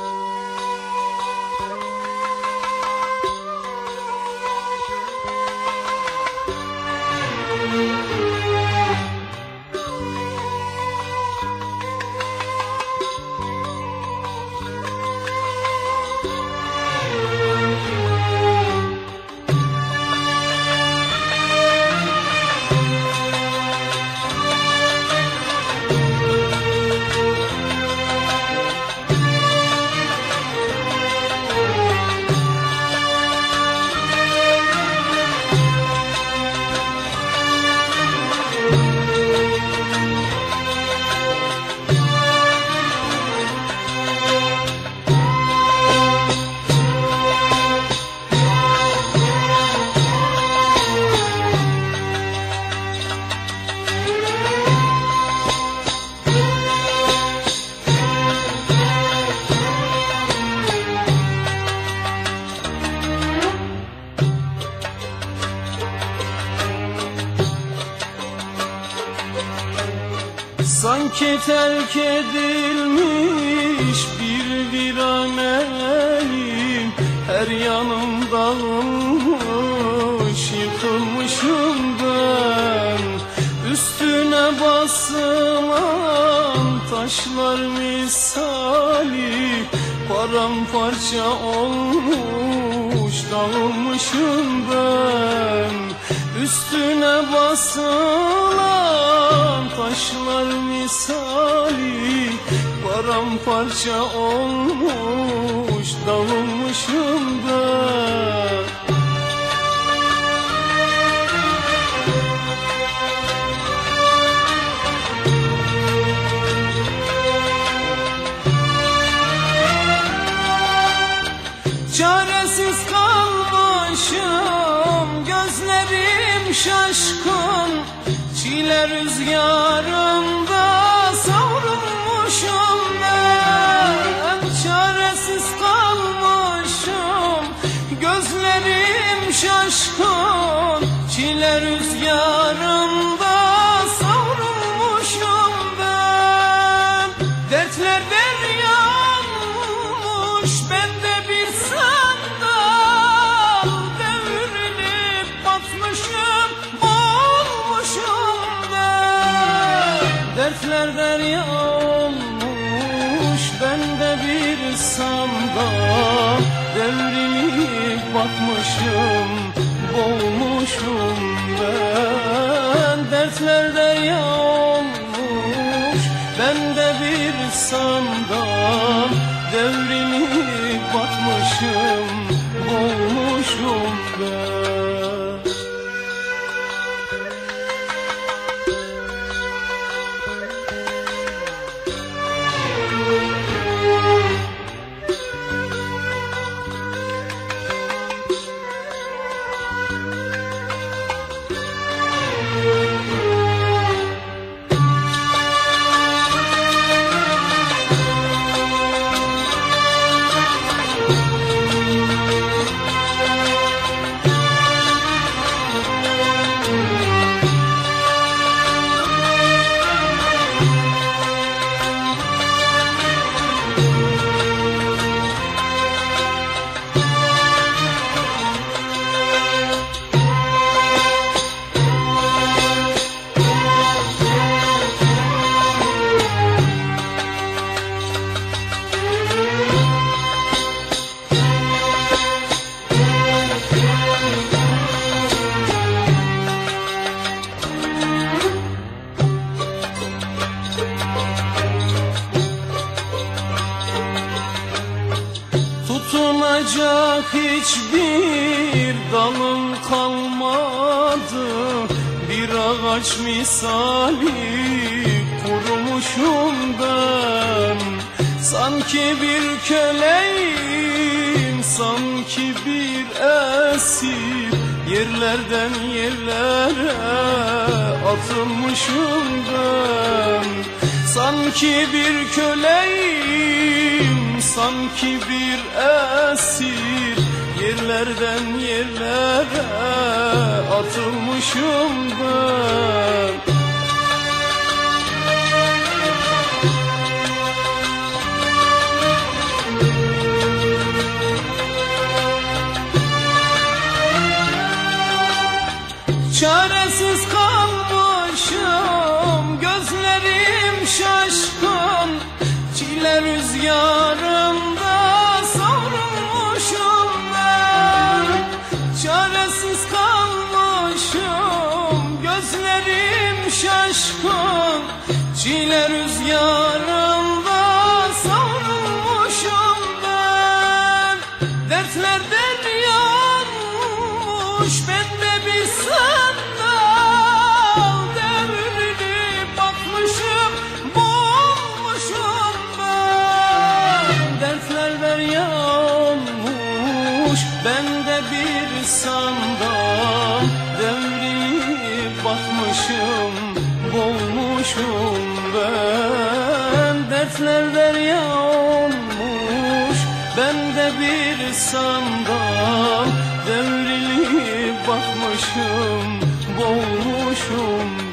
Oh. Sanki terk edilmiş bir viraneyim Her yanım dağılmış yıkılmışım ben. Üstüne basılan taşlar misali Paramparça olmuş dağılmışım ben. Üstüne basılan taşlar misali Paramparça olmuş dağılmışım ben Çaresiz kalmışım Gözlerim şaşkın Çile rüzgarında derya olmuş Bende bir sandal Devrilip batmışım Boğulmuşum ben. Dertler derya olmuş Bende bir sandal Tutunacak hiçbir dalım kalmadı. Bir ağaç misali kurumuşum ben. Sanki bir köleyim, sanki bir esir. Yerlerden yerlere atılmışım ben. Sanki bir köleyim, sanki bir esir. Yerlerden yerlere atılmışım ben. Çaresiz kalmışım Gözlerim şaşkın. Çile rüzgar Şaşkın Çile rüzgarında savrulmuşum ben. Dertlerden yanmış Bende bir sandal Devrilip bakmışım Boğulmuşum ben. Dertlerden yanmış Bende bir sandal Devrilip bakmışım ben Dertlerden yanmış Bende bir sandal. Devrilip bakmışım Boğulmuşum